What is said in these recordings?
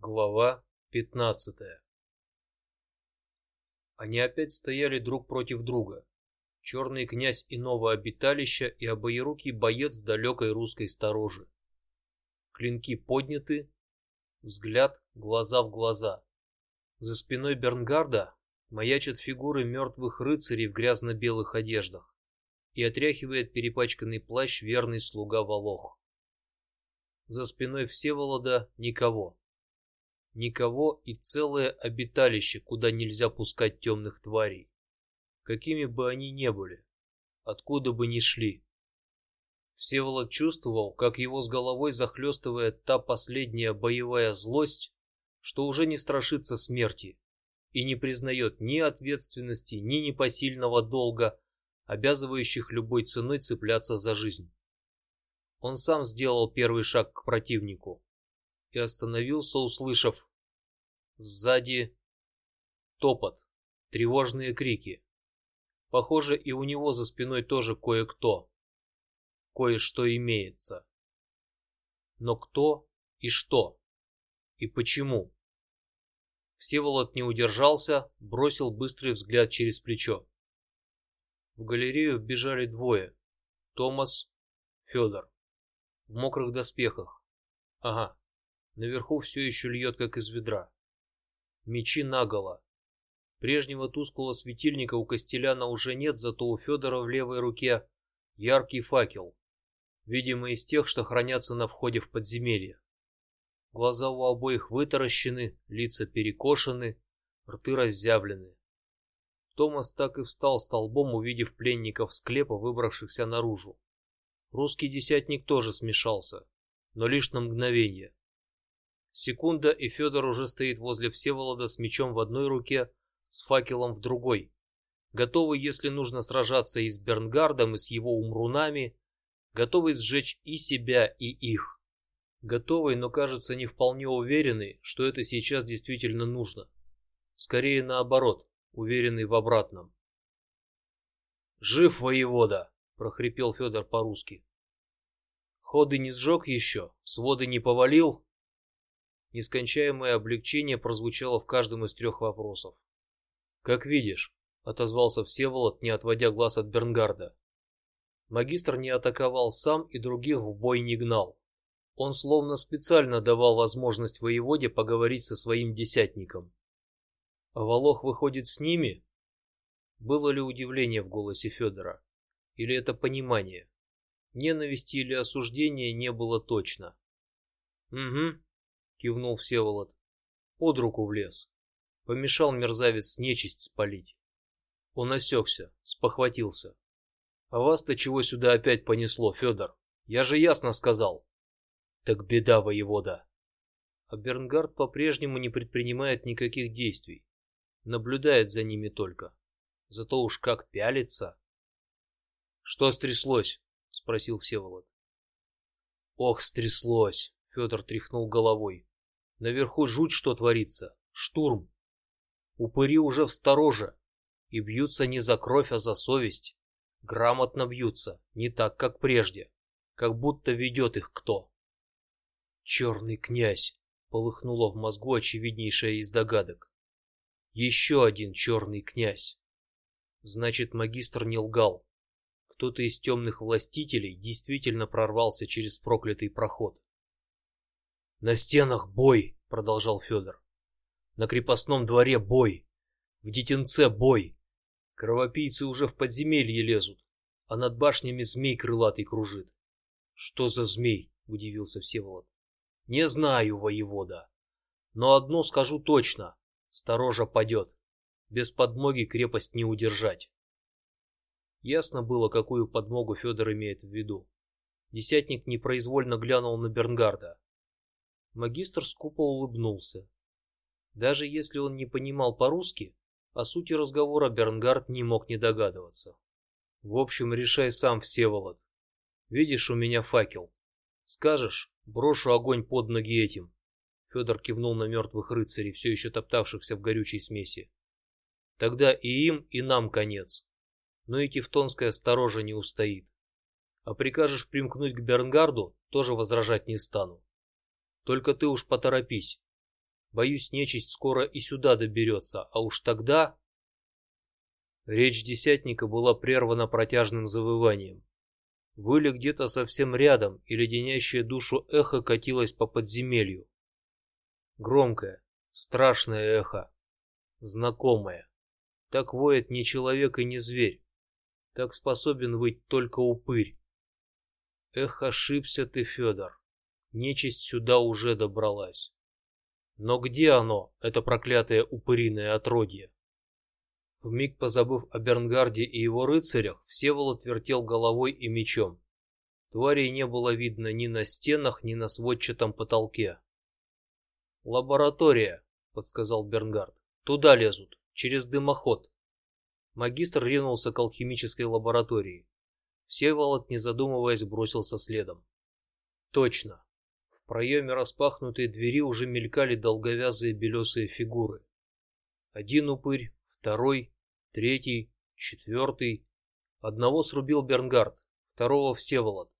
Глава пятнадцатая. Они опять стояли друг против друга. Черный князь иного обиталища и обоерукий боец далекой русской сторожи. Клинки подняты, взгляд глаза в глаза. За спиной Бернгарда маячат фигуры мертвых рыцарей в грязно-белых одеждах и отряхивает перепачканный плащ верный слуга Волох. За спиной Всеволода никого никого и целое обиталище, куда нельзя пускать темных тварей, какими бы они ни были, откуда бы ни шли. Всеволод чувствовал, как его с головой захлестывает та последняя боевая злость, что уже не страшится смерти и не признает ни ответственности, ни непосильного долга, обязывающих любой ценой цепляться за жизнь. Он сам сделал первый шаг к противнику и остановился, услышав Сзади топот, тревожные крики. Похоже, и у него за спиной тоже кое-кто, кое-что имеется. Но кто и что и почему? Всеволод не удержался, бросил быстрый взгляд через плечо. В галерею вбежали двое: Томас, Федор, в мокрых доспехах. Ага, наверху все еще льет как из ведра мечи наголо. Прежнего тусклого светильника у Костеляна уже нет, зато у Федора в левой руке яркий факел, видимо из тех, что хранятся на входе в подземелье. Глаза у обоих вытаращены, лица перекошены, рты разъявлены. Томас так и встал столбом, увидев пленников склепа, выбравшихся наружу. Русский десятник тоже смешался, но лишь на мгновение. Секунда, и Федор уже стоит возле Всеволода с мечом в одной руке, с факелом в другой, готовый, если нужно, сражаться и с Бернгардом, и с его умрунами, готовый сжечь и себя, и их, готовый, но кажется не вполне уверенный, что это сейчас действительно нужно. Скорее наоборот, уверенный в обратном. Жив воевода, прохрипел Федор по-русски. Ходы не сжег еще, своды не повалил. Нескончаемое облегчение прозвучало в каждом из трех вопросов. Как видишь, отозвался Всеволод, не отводя глаз от Бернгарда. Магистр не атаковал сам и других в бой не гнал. Он словно специально давал возможность воеводе поговорить со своим десятником. А Волох выходит с ними? Было ли удивление в голосе Федора, или это понимание? Ненависти или осуждения не было точно. Угу, кивнул Всеволод. Под руку влез. Помешал мерзавец нечисть спалить. Он осекся, спохватился. А вас-то чего сюда опять понесло, Федор? Я же ясно сказал. Так беда, воевода. А Бернгард по-прежнему не предпринимает никаких действий, наблюдает за ними только. Зато уж как пялится. Что стряслось? спросил Всеволод. Ох, стряслось! Федор тряхнул головой. Наверху жуть что творится. Штурм. Упыри уже в стороже и бьются не за кровь, а за совесть. Грамотно бьются, не так, как прежде, как будто ведет их кто. Черный князь, полыхнуло в мозгу очевиднейшая из догадок. Еще один черный князь. Значит, магистр не лгал. Кто-то из темных властителей действительно прорвался через проклятый проход. На стенах бой, продолжал Федор. На крепостном дворе бой, в детинце бой. Кровопийцы уже в подземелье лезут, а над башнями змей крылатый кружит. Что за змей? удивился Всеволод. Не знаю, воевода, но одно скажу точно: сторожа падет. Без подмоги крепость не удержать. Ясно было, какую подмогу Федор имеет в виду. Десятник непроизвольно глянул на Бернгарда. Магистр скупо улыбнулся. Даже если он не понимал по-русски, о сути разговора Бернгард не мог не догадываться. В общем, решай сам, Всеволод. Видишь, у меня факел. Скажешь, брошу огонь под ноги этим. Федор кивнул на мертвых рыцарей, все еще топтавшихся в горючей смеси. Тогда и им, и нам конец. Но и Тевтонская сторожа не устоит. А прикажешь примкнуть к Бернгарду, тоже возражать не стану. Только ты уж поторопись. Боюсь, нечисть скоро и сюда доберется, а уж тогда. Речь десятника была прервана протяжным завыванием. Выли где-то совсем рядом, и леденящее душу эхо катилось по подземелью. Громкое, страшное эхо, знакомое. Так воет не человек и не зверь, так способен выть только упырь. Эх, ошибся ты, Федор. Нечисть сюда уже добралась. Но где оно, это проклятое упыриное отродье? Миг позабыв о Бернгарде и его рыцарях, Всеволод вертел головой и мечом. Тварей не было видно ни на стенах, ни на сводчатом потолке. Лаборатория, подсказал Бернгард. Туда лезут, через дымоход. Магистр ринулся к алхимической лаборатории. Всеволод, не задумываясь, бросился следом. Точно. Проеме распахнутой двери уже мелькали долговязые белесые фигуры. Один упырь, второй, третий, четвертый. Одного срубил Бернгард, второго Всеволод,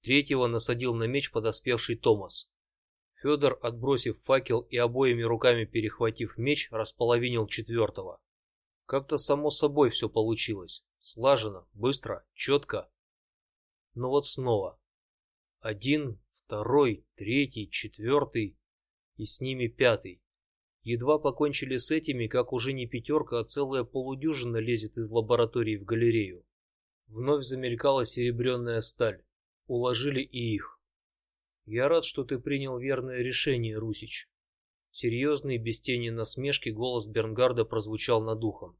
третьего насадил на меч подоспевший Томас. Федор, отбросив факел и обоими руками перехватив меч, располовинил четвертого. Как-то само собой все получилось, слаженно, быстро, четко. Но вот снова один, второй, третий, четвертый и с ними пятый. Едва покончили с этими, как уже не пятерка, а целая полудюжина лезет из лаборатории в галерею. Вновь замелькала серебряная сталь. Уложили и их. Я рад, что ты принял верное решение, Русич. Серьезный, без тени насмешки голос Бернгарда прозвучал над ухом.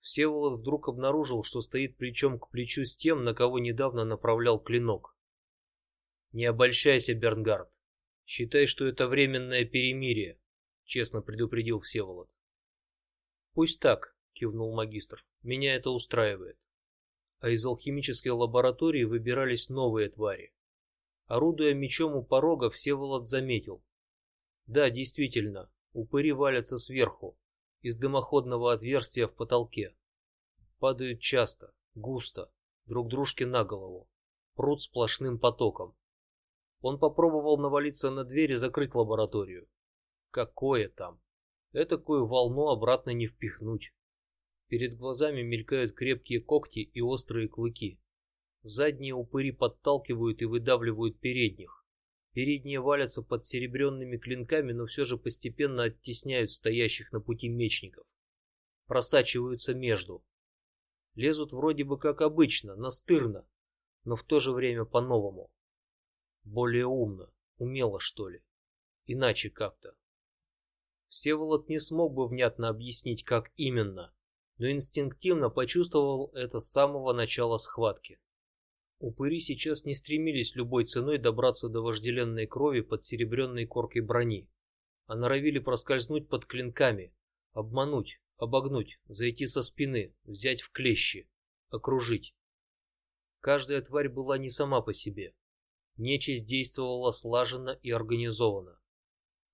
Всеволод вдруг обнаружил, что стоит плечом к плечу с тем, на кого недавно направлял клинок. Не обольщайся, Бернгард. Считай, что это временное перемирие честно предупредил Всеволод. Пусть так, кивнул магистр. Меня это устраивает. А из алхимической лаборатории выбирались новые твари. Орудуя мечом у порога, Всеволод заметил: да, действительно, упыри валятся сверху из дымоходного отверстия в потолке, падают часто, густо, друг дружке на голову, прут сплошным потоком. Он попробовал навалиться на дверь и закрыть лабораторию. Какое там? Этакую волну обратно не впихнуть. Перед глазами мелькают крепкие когти и острые клыки. Задние упыри подталкивают и выдавливают передних. Передние валятся под серебряными клинками, но все же постепенно оттесняют стоящих на пути мечников. Просачиваются между. Лезут вроде бы как обычно, настырно, но в то же время по-новому. Более умно, умело что ли, иначе как-то. Всеволод не смог бы внятно объяснить, как именно, но инстинктивно почувствовал это с самого начала схватки. Упыри сейчас не стремились любой ценой добраться до вожделенной крови под серебряной коркой брони, а норовили проскользнуть под клинками, обмануть, обогнуть, зайти со спины, взять в клещи, окружить. Каждая тварь была не сама по себе. Нечисть действовала слаженно и организованно.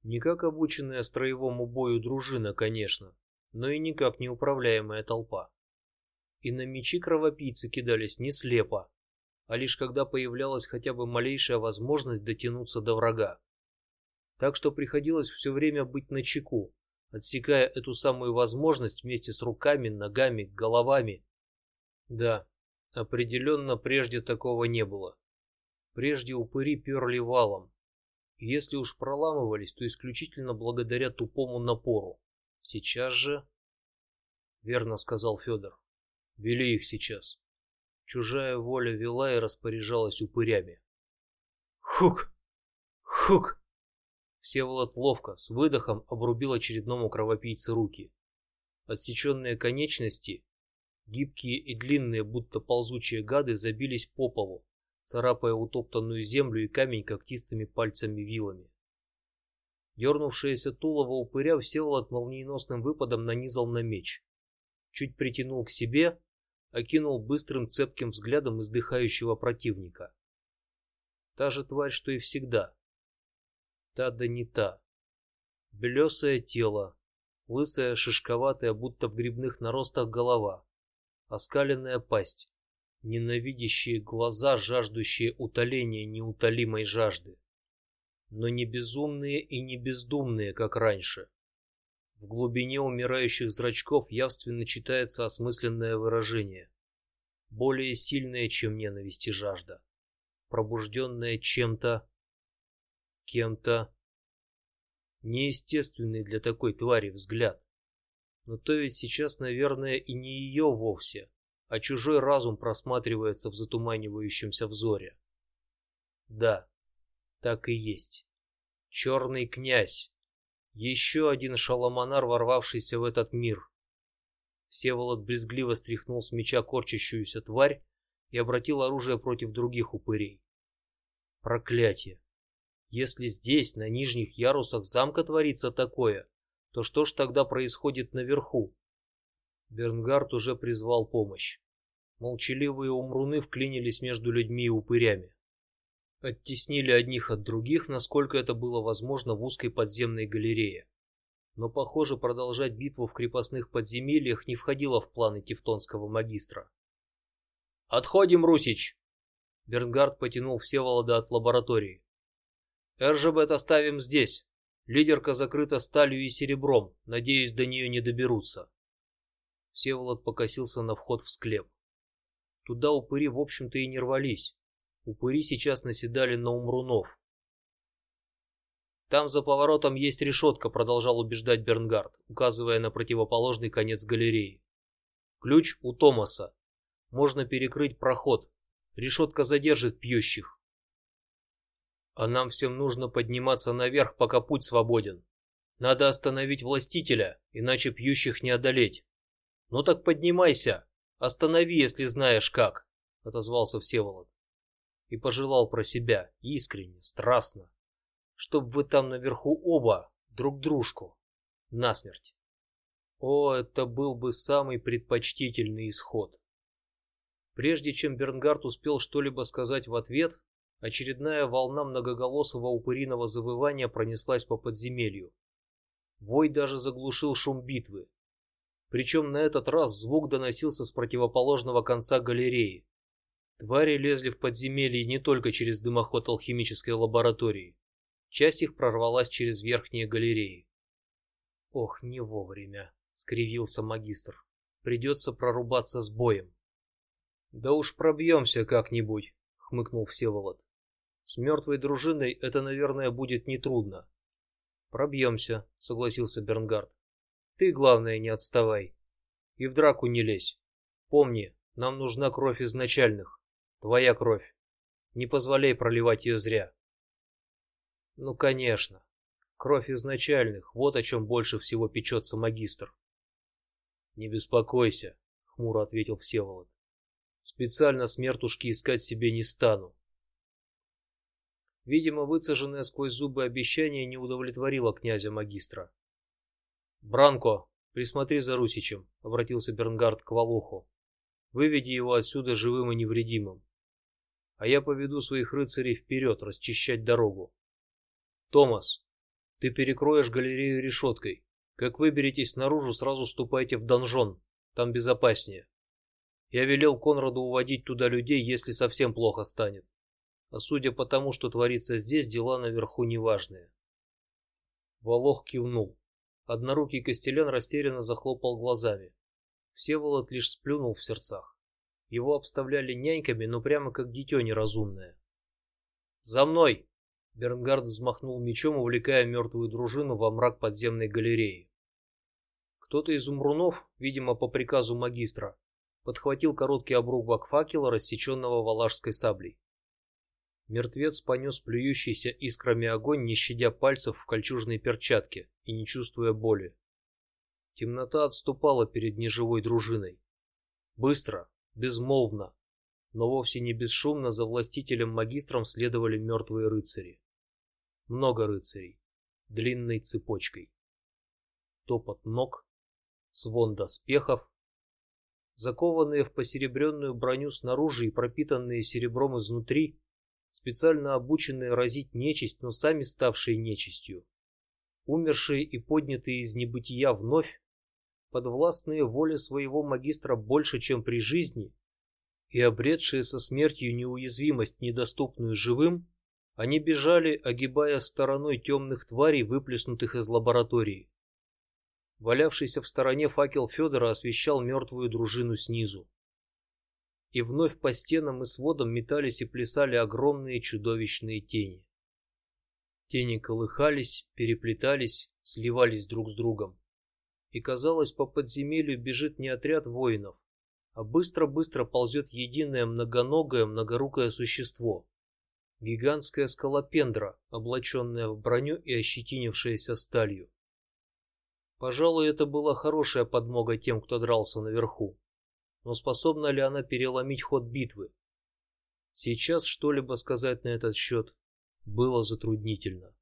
Не как обученная строевому бою дружина, конечно, но и не управляемая толпа. И на мечи кровопийцы кидались не слепо, а лишь когда появлялась хотя бы малейшая возможность дотянуться до врага. Так что приходилось все время быть на чеку, отсекая эту самую возможность вместе с руками, ногами, головами. Да, определенно прежде такого не было. Прежде упыри перли валом, если уж проламывались, то исключительно благодаря тупому напору. Сейчас же, верно сказал Федор, вели их сейчас. Чужая воля вела и распоряжалась упырями. Хук, хук. Всеволод ловко с выдохом обрубил очередному кровопийце руки. Отсеченные конечности, гибкие и длинные, будто ползучие гады, забились по полу, царапая утоптанную землю и камень когтистыми пальцами-вилами. Дернувшееся тулово упыря Всеволод молниеносным выпадом нанизал на меч, чуть притянул к себе, окинул быстрым цепким взглядом издыхающего противника. Та же тварь, что и всегда. Та да не та. Белесое тело, лысая, шишковатая, будто в грибных наростах голова, оскаленная пасть, ненавидящие глаза, жаждущие утоления неутолимой жажды. но не безумные и не бездумные, как раньше. В глубине умирающих зрачков явственно читается осмысленное выражение, более сильное, чем ненависть и жажда, пробужденное чем-то, кем-то, неестественный для такой твари взгляд. Но то ведь сейчас, наверное, и не ее вовсе, а чужой разум просматривается в затуманивающемся взоре. Да, так и есть. Черный князь, еще один шаломанар, ворвавшийся в этот мир. Всеволод брезгливо стряхнул с меча корчащуюся тварь и обратил оружие против других упырей. Проклятие! Если здесь, на нижних ярусах замка творится такое, то что ж тогда происходит наверху? Бернгард уже призвал помощь. Молчаливые умруны вклинились между людьми и упырями, оттеснили одних от других, насколько это было возможно в узкой подземной галерее. Но, похоже, продолжать битву в крепостных подземельях не входило в планы тевтонского магистра. Отходим, Русич. Бернгард потянул все Всеволода от лаборатории. РЖБ оставим здесь. Лидерка закрыта сталью и серебром. Надеюсь, до нее не доберутся. Всеволод покосился на вход в склеп. Туда упыри, в общем-то, и не рвались. Упыри сейчас наседали на умрунов. Там за поворотом есть решетка, продолжал убеждать Бернгард, указывая на противоположный конец галереи. Ключ у Томаса. Можно перекрыть проход. Решетка задержит пьющих. А нам всем нужно подниматься наверх, пока путь свободен. Надо остановить властителя, иначе пьющих не одолеть. Ну так поднимайся, останови, если знаешь как, отозвался Всеволод и пожелал про себя искренне, страстно, чтоб вы там наверху оба друг дружку насмерть. О, это был бы самый предпочтительный исход. Прежде чем Бернгард успел что-либо сказать в ответ, Очередная волна многоголосого упыриного завывания пронеслась по подземелью. Вой даже заглушил шум битвы. Причем на этот раз звук доносился с противоположного конца галереи. Твари лезли в подземелье не только через дымоход алхимической лаборатории. Часть их прорвалась через верхние галереи. Ох, не вовремя, скривился магистр. Придется прорубаться с боем. Да уж пробьемся как-нибудь, хмыкнул Всеволод. С мертвой дружиной это, наверное, будет не трудно. Пробьемся, согласился Бернгард. Ты главное не отставай и в драку не лезь. Помни, нам нужна кровь изначальных, твоя кровь. Не позволяй проливать ее зря. Ну, конечно, кровь изначальных. Вот о чем больше всего печется магистр. Не беспокойся, хмуро ответил Всеволод. Специально смертушки искать себе не стану. Видимо, выцеженное сквозь зубы обещание не удовлетворило князя магистра. Бранко, присмотри за Русичем, обратился Бернгард к Волоху. Выведи его отсюда живым и невредимым. А я поведу своих рыцарей вперед, расчищать дорогу. Томас, ты перекроешь галерею решеткой. Как выберетесь наружу, сразу ступайте в донжон, там безопаснее. Я велел Конраду уводить туда людей, если совсем плохо станет. А судя по тому, что творится здесь, дела наверху неважные. Волох кивнул. Однорукий Костелян растерянно захлопал глазами. Всеволод лишь сплюнул в сердцах. Его обставляли няньками, но прямо как дитё неразумное. За мной! Бернгард взмахнул мечом, увлекая мертвую дружину во мрак подземной галереи. Кто-то из умрунов, видимо, по приказу магистра, подхватил короткий обрубок факела, рассеченного валашской саблей. Мертвец понес плюющийся искрами огонь, не щадя пальцев в кольчужной перчатке и не чувствуя боли. Темнота отступала перед неживой дружиной. Быстро, безмолвно, но вовсе не бесшумно за властителем магистром следовали мертвые рыцари. Много рыцарей, длинной цепочкой. Топот ног, звон доспехов, закованные в посеребренную броню снаружи и пропитанные серебром изнутри, специально обученные разить нечисть, но сами ставшие нечистью, умершие и поднятые из небытия вновь, подвластные воле своего магистра больше, чем при жизни, и обретшие со смертью неуязвимость, недоступную живым, Они бежали, огибая стороной темных тварей, выплеснутых из лаборатории. Валявшийся в стороне факел Федора освещал мертвую дружину снизу. И вновь по стенам и сводам метались и плясали огромные чудовищные тени. Тени колыхались, переплетались, сливались друг с другом, и казалось, по подземелью бежит не отряд воинов, а быстро-быстро ползет единое многоногое, многорукое существо, гигантская скалопендра, облаченная в броню и ощетинившаяся сталью. Пожалуй, это была хорошая подмога тем, кто дрался наверху. Но способна ли она переломить ход битвы? Сейчас что-либо сказать на этот счет было затруднительно.